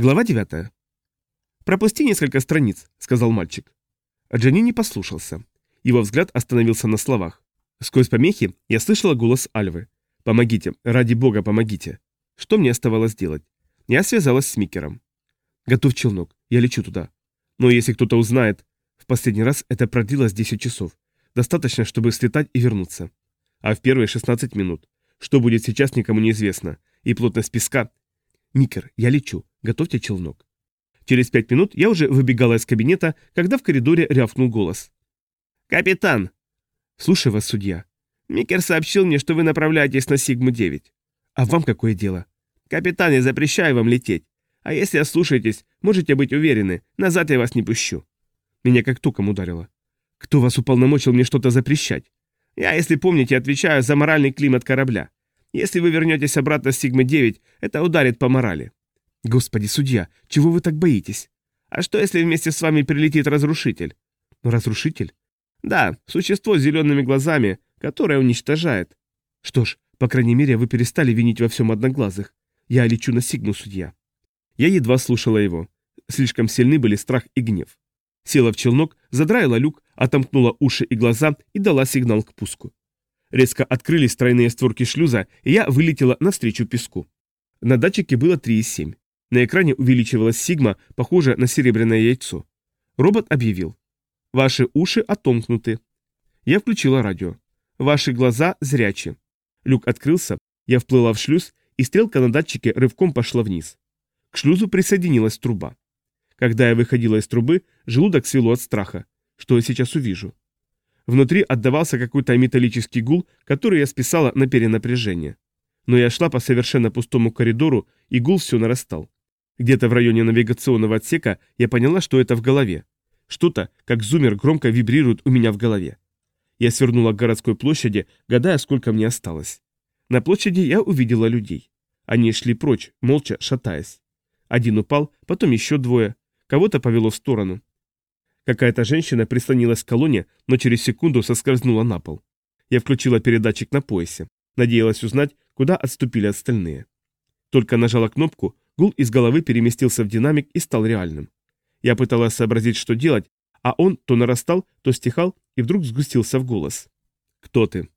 Глава 9. «Пропусти несколько страниц», — сказал мальчик. А Джанни не послушался. Его взгляд остановился на словах. Сквозь помехи я слышала голос Альвы. «Помогите, ради бога, помогите». Что мне оставалось делать? Я связалась с Микером. «Готов челнок, я лечу туда». Но если кто-то узнает... В последний раз это продлилось 10 часов. Достаточно, чтобы слетать и вернуться. А в первые 16 минут. Что будет сейчас, никому не известно. И плотность песка... Микер, я лечу. Готовьте челнок. Через пять минут я уже выбегала из кабинета, когда в коридоре рявкнул голос. «Капитан!» «Слушай вас, судья. Микер сообщил мне, что вы направляетесь на Сигму-9. А вам какое дело?» «Капитан, я запрещаю вам лететь. А если ослушаетесь, можете быть уверены, назад я вас не пущу». Меня как током ударило. «Кто вас уполномочил мне что-то запрещать?» «Я, если помните, отвечаю за моральный климат корабля. Если вы вернетесь обратно с Сигмы-9, это ударит по морали. Господи, судья, чего вы так боитесь? А что, если вместе с вами прилетит разрушитель? Разрушитель? Да, существо с зелеными глазами, которое уничтожает. Что ж, по крайней мере, вы перестали винить во всем одноглазых. Я лечу на Сигму, судья. Я едва слушала его. Слишком сильны были страх и гнев. Села в челнок, задраила люк, отомкнула уши и глаза и дала сигнал к пуску. Резко открылись тройные створки шлюза, и я вылетела навстречу песку. На датчике было 3,7. На экране увеличивалась сигма, похожая на серебряное яйцо. Робот объявил. «Ваши уши отомкнуты». Я включила радио. «Ваши глаза зрячи». Люк открылся, я вплыла в шлюз, и стрелка на датчике рывком пошла вниз. К шлюзу присоединилась труба. Когда я выходила из трубы, желудок свело от страха. Что я сейчас увижу? Внутри отдавался какой-то металлический гул, который я списала на перенапряжение. Но я шла по совершенно пустому коридору, и гул все нарастал. Где-то в районе навигационного отсека я поняла, что это в голове. Что-то, как зумер, громко вибрирует у меня в голове. Я свернула к городской площади, гадая, сколько мне осталось. На площади я увидела людей. Они шли прочь, молча шатаясь. Один упал, потом еще двое. Кого-то повело в сторону. Какая-то женщина прислонилась к колонне, но через секунду соскользнула на пол. Я включила передатчик на поясе. Надеялась узнать, куда отступили остальные. Только нажала кнопку, гул из головы переместился в динамик и стал реальным. Я пыталась сообразить, что делать, а он то нарастал, то стихал и вдруг сгустился в голос. «Кто ты?»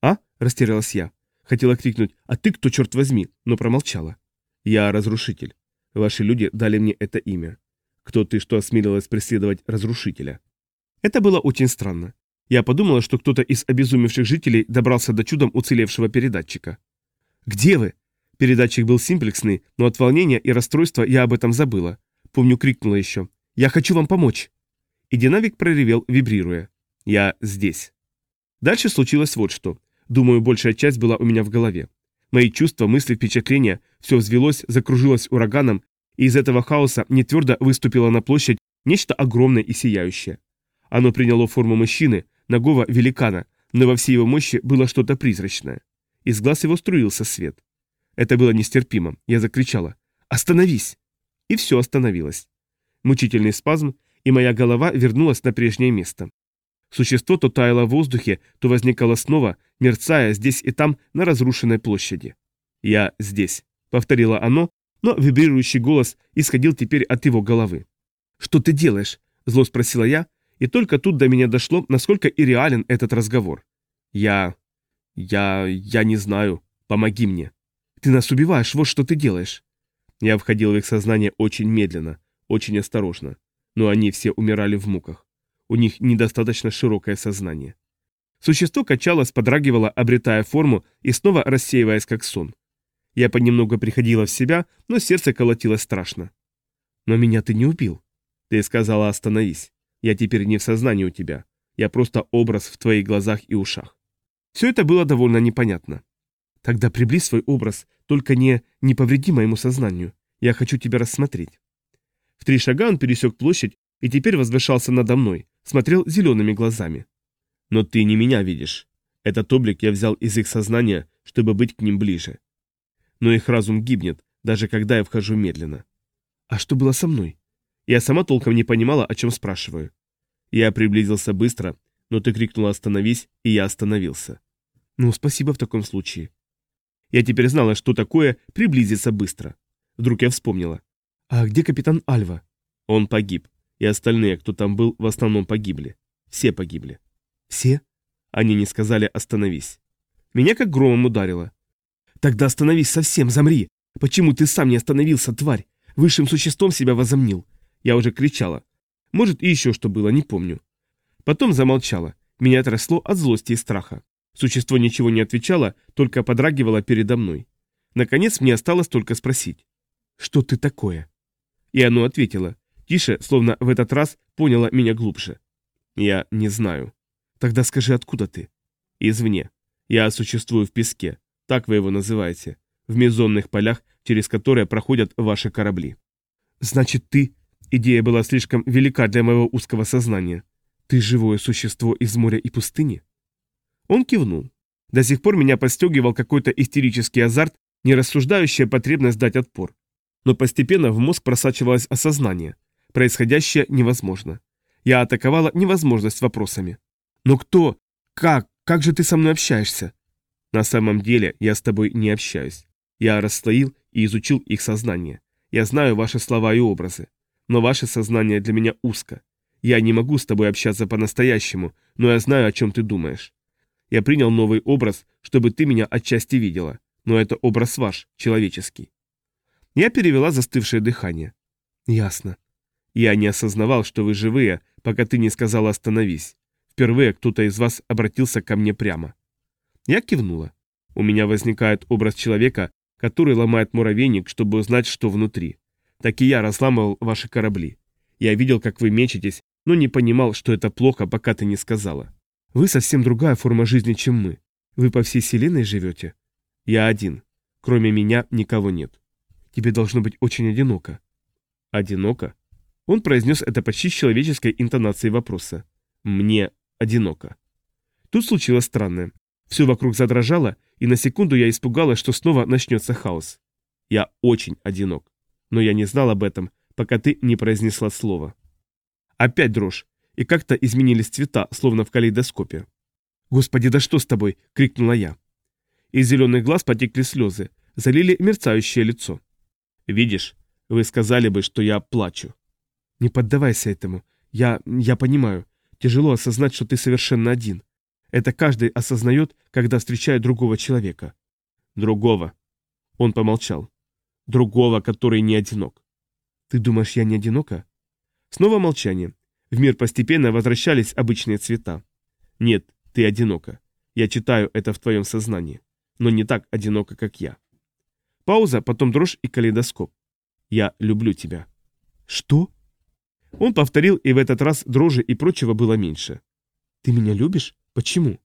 «А?» – растерялась я. Хотела крикнуть «А ты кто, черт возьми?» но промолчала. «Я разрушитель. Ваши люди дали мне это имя. Кто ты, что осмелилась преследовать разрушителя? Это было очень странно. Я подумала, что кто-то из обезумевших жителей добрался до чудом уцелевшего передатчика. «Где вы?» Передатчик был симплексный, но от волнения и расстройства я об этом забыла. Помню, крикнула еще. «Я хочу вам помочь!» И динамик проревел, вибрируя. «Я здесь». Дальше случилось вот что. Думаю, большая часть была у меня в голове. Мои чувства, мысли, впечатления, все взвелось, закружилось ураганом и из этого хаоса не твердо выступило на площадь нечто огромное и сияющее. Оно приняло форму мужчины, ногого великана, но во всей его мощи было что-то призрачное. Из глаз его струился свет. Это было нестерпимо. Я закричала «Остановись!» И все остановилось. Мучительный спазм, и моя голова вернулась на прежнее место. Существо то таяло в воздухе, то возникало снова, мерцая здесь и там на разрушенной площади. «Я здесь», — повторило оно, но вибрирующий голос исходил теперь от его головы. «Что ты делаешь?» – зло спросила я, и только тут до меня дошло, насколько и реален этот разговор. «Я... я... я не знаю. Помоги мне». «Ты нас убиваешь, вот что ты делаешь». Я входил в их сознание очень медленно, очень осторожно, но они все умирали в муках. У них недостаточно широкое сознание. Существо качалось, подрагивало, обретая форму и снова рассеиваясь как сон. Я понемногу приходила в себя, но сердце колотилось страшно. «Но меня ты не убил». «Ты сказала остановись. Я теперь не в сознании у тебя. Я просто образ в твоих глазах и ушах». Все это было довольно непонятно. «Тогда приблизь свой образ, только не, не повреди моему сознанию. Я хочу тебя рассмотреть». В три шага он пересек площадь и теперь возвышался надо мной, смотрел зелеными глазами. «Но ты не меня видишь. Этот облик я взял из их сознания, чтобы быть к ним ближе но их разум гибнет, даже когда я вхожу медленно. А что было со мной? Я сама толком не понимала, о чем спрашиваю. Я приблизился быстро, но ты крикнула «остановись», и я остановился. Ну, спасибо в таком случае. Я теперь знала, что такое приблизиться быстро. Вдруг я вспомнила. «А где капитан Альва?» «Он погиб, и остальные, кто там был, в основном погибли. Все погибли». «Все?» Они не сказали «остановись». Меня как громом ударило. «Тогда остановись совсем, замри! Почему ты сам не остановился, тварь? Высшим существом себя возомнил!» Я уже кричала. Может, и еще что было, не помню. Потом замолчала. Меня трясло от злости и страха. Существо ничего не отвечало, только подрагивало передо мной. Наконец мне осталось только спросить. «Что ты такое?» И оно ответило. Тише, словно в этот раз поняло меня глубже. «Я не знаю». «Тогда скажи, откуда ты?» «Извне. Я существую в песке. Так вы его называете. В мезонных полях, через которые проходят ваши корабли». «Значит, ты...» Идея была слишком велика для моего узкого сознания. «Ты живое существо из моря и пустыни?» Он кивнул. До сих пор меня подстегивал какой-то истерический азарт, нерассуждающая потребность дать отпор. Но постепенно в мозг просачивалось осознание. Происходящее невозможно. Я атаковала невозможность вопросами. «Но кто? Как? Как же ты со мной общаешься?» «На самом деле я с тобой не общаюсь. Я расслоил и изучил их сознание. Я знаю ваши слова и образы. Но ваше сознание для меня узко. Я не могу с тобой общаться по-настоящему, но я знаю, о чем ты думаешь. Я принял новый образ, чтобы ты меня отчасти видела, но это образ ваш, человеческий. Я перевела застывшее дыхание. Ясно. Я не осознавал, что вы живые, пока ты не сказала «остановись». Впервые кто-то из вас обратился ко мне прямо. Я кивнула. У меня возникает образ человека, который ломает муравейник, чтобы узнать, что внутри. Так и я разламывал ваши корабли. Я видел, как вы мечетесь, но не понимал, что это плохо, пока ты не сказала. Вы совсем другая форма жизни, чем мы. Вы по всей вселенной живете? Я один. Кроме меня никого нет. Тебе должно быть очень одиноко. Одиноко? Он произнес это почти с человеческой интонацией вопроса. Мне одиноко. Тут случилось странное. Все вокруг задрожало, и на секунду я испугалась, что снова начнется хаос. Я очень одинок. Но я не знал об этом, пока ты не произнесла слово. Опять дрожь, и как-то изменились цвета, словно в калейдоскопе. «Господи, да что с тобой?» — крикнула я. Из зеленых глаз потекли слезы, залили мерцающее лицо. «Видишь, вы сказали бы, что я плачу». «Не поддавайся этому. Я... я понимаю. Тяжело осознать, что ты совершенно один. Это каждый осознает, когда встречает другого человека». «Другого». Он помолчал. «Другого, который не одинок». «Ты думаешь, я не одинока?» Снова молчание. В мир постепенно возвращались обычные цвета. Нет, ты одинока. Я читаю это в твоем сознании. Но не так одиноко, как я. Пауза, потом дрожь и калейдоскоп. Я люблю тебя. Что? Он повторил, и в этот раз дрожи и прочего было меньше. Ты меня любишь? Почему?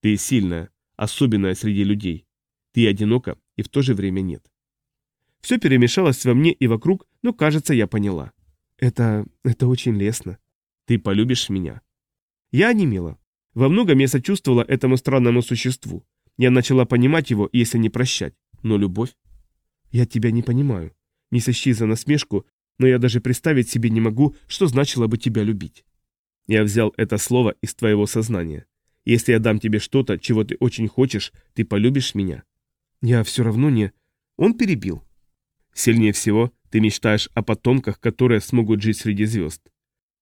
Ты сильная, особенная среди людей. Ты одинока, и в то же время нет. Все перемешалось во мне и вокруг, но, кажется, я поняла. Это... это очень лестно. Ты полюбишь меня. Я онемела. Во многом я сочувствовала этому странному существу. Я начала понимать его, если не прощать. Но любовь... Я тебя не понимаю. Не сочти за насмешку, но я даже представить себе не могу, что значило бы тебя любить. Я взял это слово из твоего сознания. Если я дам тебе что-то, чего ты очень хочешь, ты полюбишь меня. Я все равно не... Он перебил. Сильнее всего ты мечтаешь о потомках, которые смогут жить среди звезд.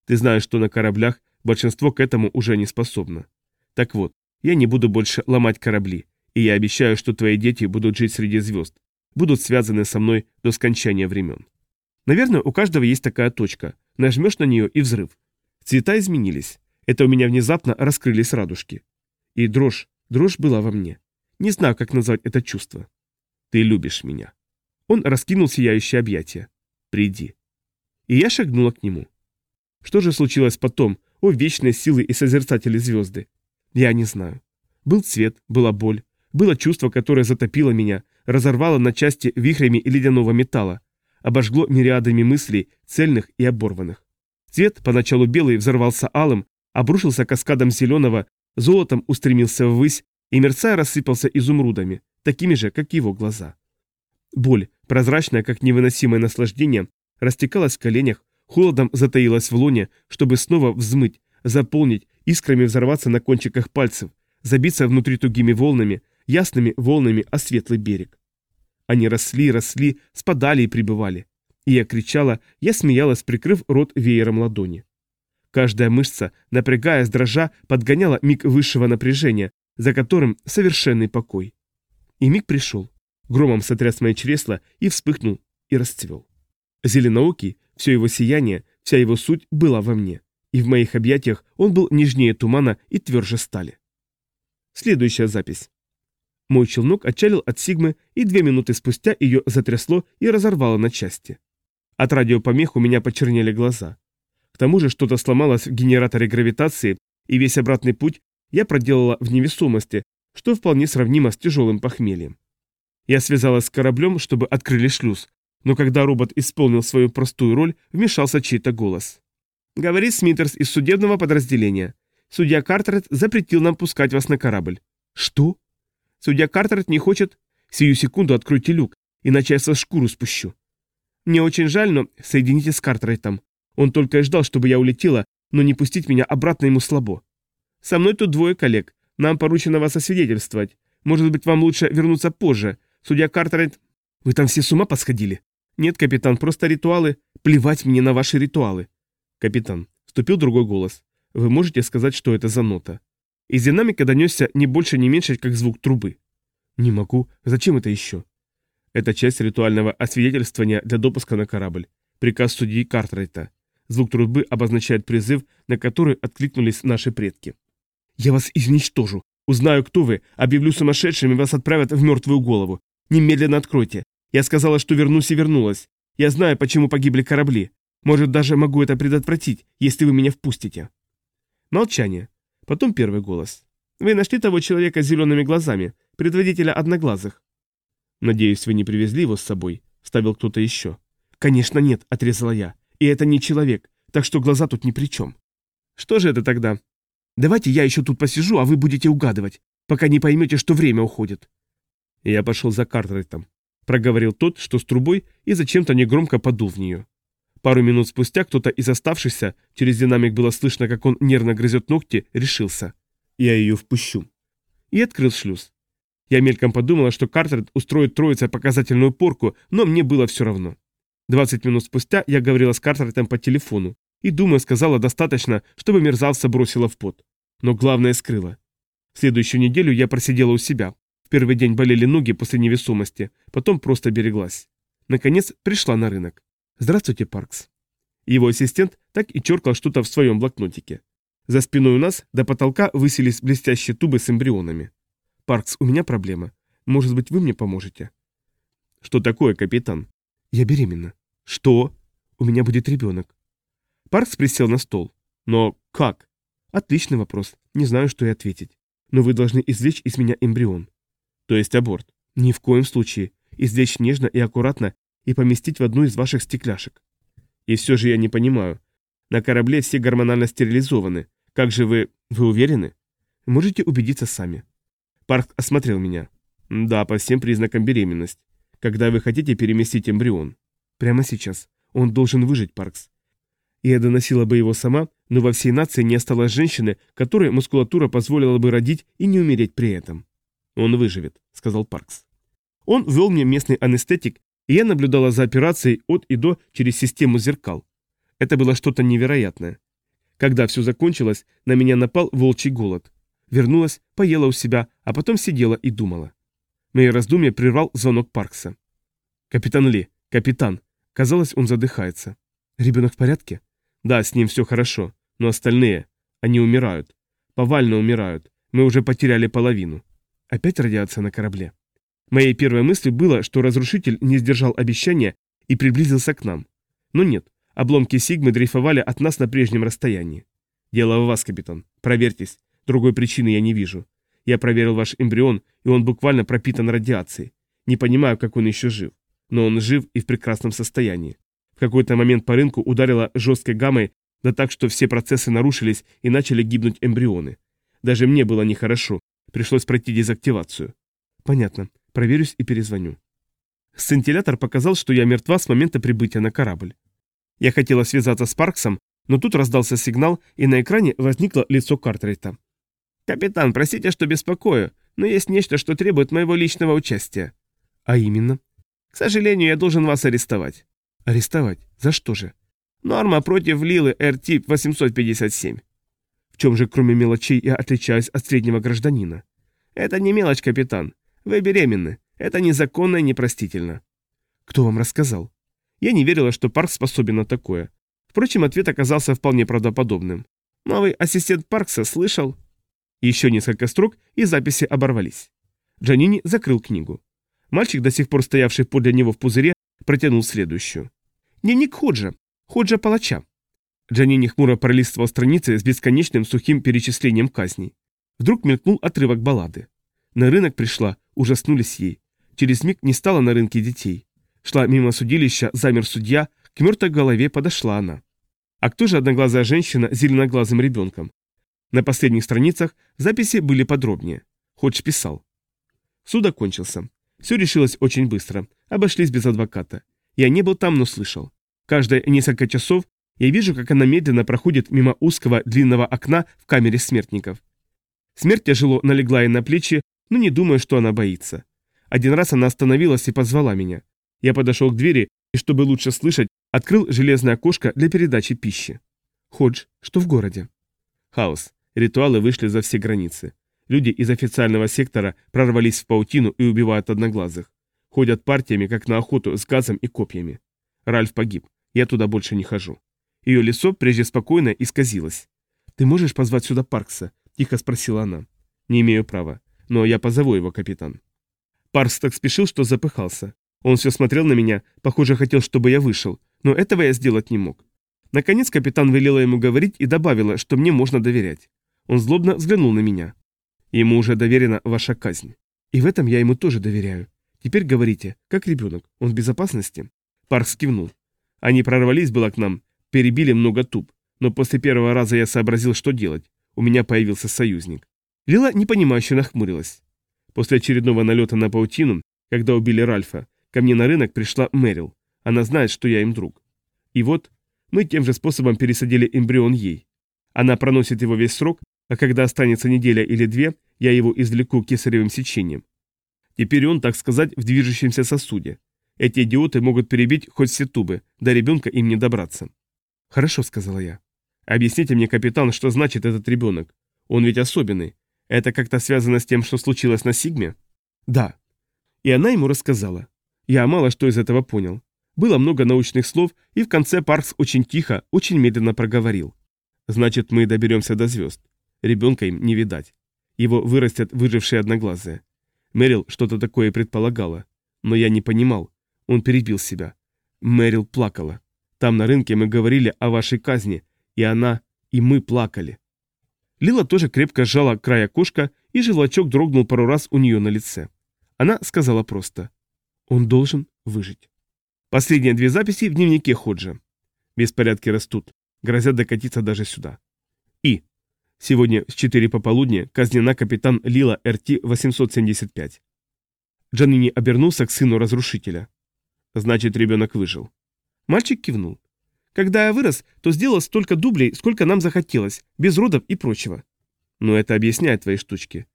Ты знаешь, что на кораблях большинство к этому уже не способно. Так вот, я не буду больше ломать корабли, и я обещаю, что твои дети будут жить среди звезд, будут связаны со мной до скончания времен. Наверное, у каждого есть такая точка. Нажмешь на нее и взрыв. Цвета изменились. Это у меня внезапно раскрылись радужки. И дрожь, дрожь была во мне. Не знаю, как назвать это чувство. Ты любишь меня. Он раскинул сияющее объятие. Приди. И я шагнула к нему. Что же случилось потом, о вечной силы и созерцатели звезды? Я не знаю. Был цвет, была боль, было чувство, которое затопило меня, разорвало на части вихрями ледяного металла, обожгло мириадами мыслей, цельных и оборванных. Цвет, поначалу белый, взорвался алым, обрушился каскадом зеленого, золотом устремился ввысь и, мерцая, рассыпался изумрудами, такими же, как его глаза. Боль, прозрачная, как невыносимое наслаждение, растекалась в коленях, Холодом затаилась в луне, чтобы снова взмыть, заполнить, искрами взорваться на кончиках пальцев, забиться внутри тугими волнами, ясными волнами о светлый берег. Они росли, росли, спадали и прибывали. И я кричала, я смеялась, прикрыв рот веером ладони. Каждая мышца, напрягаясь, дрожа, подгоняла миг высшего напряжения, за которым совершенный покой. И миг пришел. Громом сотряс мои чресла и вспыхнул, и расцвел. Зеленоокий, все его сияние, вся его суть была во мне, и в моих объятиях он был нежнее тумана и тверже стали. Следующая запись. Мой челнок отчалил от Сигмы, и две минуты спустя ее затрясло и разорвало на части. От радиопомех у меня почернели глаза. К тому же что-то сломалось в генераторе гравитации, и весь обратный путь я проделала в невесомости, что вполне сравнимо с тяжелым похмельем. Я связалась с кораблем, чтобы открыли шлюз, но когда робот исполнил свою простую роль, вмешался чей-то голос. «Говорит Смитерс из судебного подразделения. Судья Картерет запретил нам пускать вас на корабль». «Что?» «Судья Картерет не хочет...» «Сию секунду откройте люк, иначе я со шкуру спущу». «Мне очень жаль, но соедините с Картеретом. Он только и ждал, чтобы я улетела, но не пустить меня обратно ему слабо. Со мной тут двое коллег. Нам поручено вас освидетельствовать. Может быть, вам лучше вернуться позже. Судья Картерет... Вы там все с ума посходили? Нет, капитан, просто ритуалы. Плевать мне на ваши ритуалы. Капитан, вступил другой голос. Вы можете сказать, что это за нота? Из динамика донесся не больше, не меньше, как звук трубы. Не могу. Зачем это еще? Это часть ритуального освидетельствования для допуска на корабль. Приказ судьи Картрайта. Звук трубы обозначает призыв, на который откликнулись наши предки. «Я вас изничтожу. Узнаю, кто вы, объявлю сумасшедшим и вас отправят в мертвую голову. Немедленно откройте. Я сказала, что вернусь и вернулась. Я знаю, почему погибли корабли. Может, даже могу это предотвратить, если вы меня впустите». Молчание. Потом первый голос. «Вы нашли того человека с зелеными глазами, предводителя одноглазых?» «Надеюсь, вы не привезли его с собой», — ставил кто-то еще. «Конечно нет», — отрезала я. «И это не человек, так что глаза тут ни при чем». «Что же это тогда?» Давайте я еще тут посижу, а вы будете угадывать, пока не поймете, что время уходит. Я пошел за Картрайтом. Проговорил тот, что с трубой, и зачем-то негромко подул в нее. Пару минут спустя кто-то из оставшихся, через динамик было слышно, как он нервно грызет ногти, решился. Я ее впущу. И открыл шлюз. Я мельком подумала, что Картрайт устроит троице показательную порку, но мне было все равно. 20 минут спустя я говорила с Картрайтом по телефону. И, думаю, сказала достаточно, чтобы мерзавца бросила в пот. Но главное скрыла. Следующую неделю я просидела у себя. В первый день болели ноги после невесомости, потом просто береглась. Наконец пришла на рынок. «Здравствуйте, Паркс». Его ассистент так и черкал что-то в своем блокнотике. За спиной у нас до потолка высились блестящие тубы с эмбрионами. «Паркс, у меня проблема. Может быть, вы мне поможете?» «Что такое, капитан?» «Я беременна». «Что?» «У меня будет ребенок. Паркс присел на стол. Но как? Отличный вопрос. Не знаю, что и ответить. Но вы должны извлечь из меня эмбрион. То есть аборт? Ни в коем случае. Извлечь нежно и аккуратно и поместить в одну из ваших стекляшек. И все же я не понимаю. На корабле все гормонально стерилизованы. Как же вы... Вы уверены? Можете убедиться сами. Парк осмотрел меня. Да, по всем признакам беременность. Когда вы хотите переместить эмбрион? Прямо сейчас. Он должен выжить, Паркс. Я доносила бы его сама, но во всей нации не осталось женщины, которой мускулатура позволила бы родить и не умереть при этом. «Он выживет», — сказал Паркс. Он ввел мне местный анестетик, и я наблюдала за операцией от и до через систему зеркал. Это было что-то невероятное. Когда все закончилось, на меня напал волчий голод. Вернулась, поела у себя, а потом сидела и думала. Мои раздумья прервал звонок Паркса. «Капитан Ли, капитан!» Казалось, он задыхается. «Ребенок в порядке?» Да, с ним все хорошо, но остальные, они умирают. Повально умирают. Мы уже потеряли половину. Опять радиация на корабле. Моей первой мыслью было, что разрушитель не сдержал обещания и приблизился к нам. Но нет, обломки Сигмы дрейфовали от нас на прежнем расстоянии. Дело в вас, капитан. Проверьтесь. Другой причины я не вижу. Я проверил ваш эмбрион, и он буквально пропитан радиацией. Не понимаю, как он еще жив. Но он жив и в прекрасном состоянии. В какой-то момент по рынку ударило жесткой гаммой, да так, что все процессы нарушились и начали гибнуть эмбрионы. Даже мне было нехорошо, пришлось пройти дезактивацию. Понятно, проверюсь и перезвоню. Сцинтиллятор показал, что я мертва с момента прибытия на корабль. Я хотела связаться с Парксом, но тут раздался сигнал, и на экране возникло лицо Картрейта. «Капитан, простите, что беспокою, но есть нечто, что требует моего личного участия». «А именно?» «К сожалению, я должен вас арестовать». Арестовать? За что же? Норма против Лилы РТ 857. В чем же, кроме мелочей, я отличаюсь от среднего гражданина? Это не мелочь, капитан. Вы беременны. Это незаконно и непростительно. Кто вам рассказал? Я не верила, что Парк способен на такое. Впрочем, ответ оказался вполне правдоподобным. Новый ассистент Паркса слышал. Еще несколько строк, и записи оборвались. Джанини закрыл книгу. Мальчик, до сих пор стоявший подле него в пузыре, протянул следующую. Дневник Ходжа. Ходжа палача. Джанини хмуро пролистывал страницы с бесконечным сухим перечислением казней. Вдруг мелькнул отрывок баллады. На рынок пришла, ужаснулись ей. Через миг не стало на рынке детей. Шла мимо судилища, замер судья, к мертвой голове подошла она. А кто же одноглазая женщина с зеленоглазым ребенком? На последних страницах записи были подробнее. Ходж писал. Суд окончился. Все решилось очень быстро. Обошлись без адвоката. Я не был там, но слышал. Каждые несколько часов я вижу, как она медленно проходит мимо узкого длинного окна в камере смертников. Смерть тяжело налегла ей на плечи, но не думаю, что она боится. Один раз она остановилась и позвала меня. Я подошел к двери и, чтобы лучше слышать, открыл железное окошко для передачи пищи. Ходж, что в городе? Хаос. Ритуалы вышли за все границы. Люди из официального сектора прорвались в паутину и убивают одноглазых. Ходят партиями, как на охоту, с газом и копьями. Ральф погиб. Я туда больше не хожу. Ее лицо прежде спокойно исказилось. «Ты можешь позвать сюда Паркса?» – тихо спросила она. «Не имею права. Но я позову его, капитан». Паркс так спешил, что запыхался. Он все смотрел на меня, похоже, хотел, чтобы я вышел, но этого я сделать не мог. Наконец капитан велела ему говорить и добавила, что мне можно доверять. Он злобно взглянул на меня. Ему уже доверена ваша казнь. И в этом я ему тоже доверяю. Теперь говорите, как ребенок, он в безопасности? Паркс кивнул. Они прорвались было к нам, перебили много туб, но после первого раза я сообразил, что делать. У меня появился союзник. Лила непонимающе нахмурилась. После очередного налета на паутину, когда убили Ральфа, ко мне на рынок пришла Мэрил. Она знает, что я им друг. И вот мы тем же способом пересадили эмбрион ей. Она проносит его весь срок, а когда останется неделя или две, я его извлеку кесаревым сечением. Теперь он, так сказать, в движущемся сосуде. Эти идиоты могут перебить хоть все тубы, до ребенка им не добраться. «Хорошо», — сказала я. «Объясните мне, капитан, что значит этот ребенок? Он ведь особенный. Это как-то связано с тем, что случилось на Сигме?» «Да». И она ему рассказала. Я мало что из этого понял. Было много научных слов, и в конце Паркс очень тихо, очень медленно проговорил. «Значит, мы доберемся до звезд. Ребенка им не видать. Его вырастят выжившие одноглазые. Мэрил что-то такое предполагала. Но я не понимал. Он перебил себя. Мэрил плакала. Там на рынке мы говорили о вашей казни, и она, и мы плакали. Лила тоже крепко сжала край окошка, и желвачок дрогнул пару раз у нее на лице. Она сказала просто. Он должен выжить. Последние две записи в дневнике Ходжа. Беспорядки растут, грозят докатиться даже сюда. И. Сегодня с 4 пополудни казнена капитан Лила РТ-875. Джанини обернулся к сыну разрушителя. Значит, ребенок выжил. Мальчик кивнул. Когда я вырос, то сделал столько дублей, сколько нам захотелось, без родов и прочего. Но это объясняет твои штучки.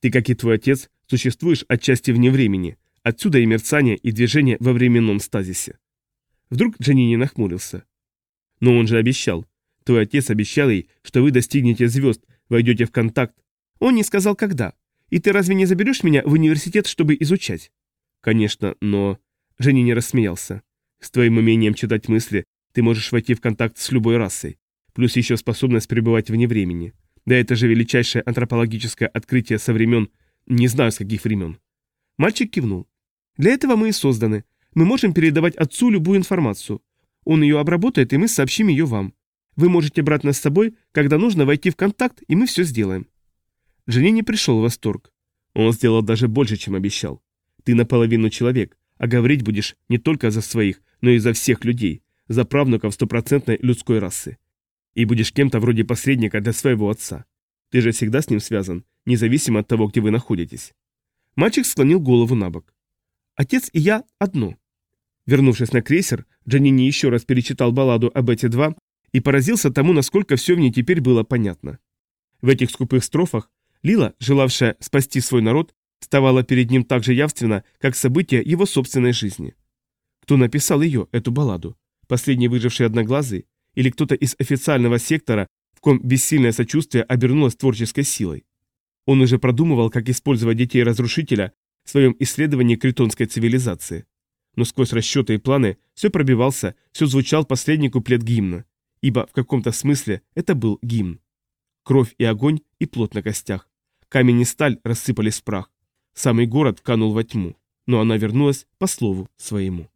Ты, как и твой отец, существуешь отчасти вне времени, отсюда и мерцание, и движение во временном стазисе. Вдруг Джанини нахмурился. Но он же обещал. Твой отец обещал ей, что вы достигнете звезд, войдете в контакт. Он не сказал, когда. И ты разве не заберешь меня в университет, чтобы изучать? Конечно, но... Женя рассмеялся. С твоим умением читать мысли ты можешь войти в контакт с любой расой, плюс еще способность пребывать вне времени. Да это же величайшее антропологическое открытие со времен... Не знаю, с каких времен. Мальчик кивнул. Для этого мы и созданы. Мы можем передавать отцу любую информацию. Он ее обработает, и мы сообщим ее вам. Вы можете брать нас с собой, когда нужно войти в контакт, и мы все сделаем. Жене не пришел в восторг. Он сделал даже больше, чем обещал. Ты наполовину человек, а говорить будешь не только за своих, но и за всех людей, за правнуков стопроцентной людской расы. И будешь кем-то вроде посредника для своего отца. Ты же всегда с ним связан, независимо от того, где вы находитесь. Мальчик склонил голову на бок. Отец и я одно. Вернувшись на крейсер, Джанини еще раз перечитал балладу об эти два и поразился тому, насколько все в ней теперь было понятно. В этих скупых строфах Лила, желавшая спасти свой народ, вставала перед ним так же явственно, как события его собственной жизни. Кто написал ее, эту балладу? Последний выживший одноглазый? Или кто-то из официального сектора, в ком бессильное сочувствие обернулось творческой силой? Он уже продумывал, как использовать детей-разрушителя в своем исследовании критонской цивилизации. Но сквозь расчеты и планы все пробивался, все звучал последний куплет гимна, ибо в каком-то смысле это был гимн. Кровь и огонь и плот на костях. Камень и сталь рассыпались в прах. Самый город канул во тьму, но она вернулась по слову своему.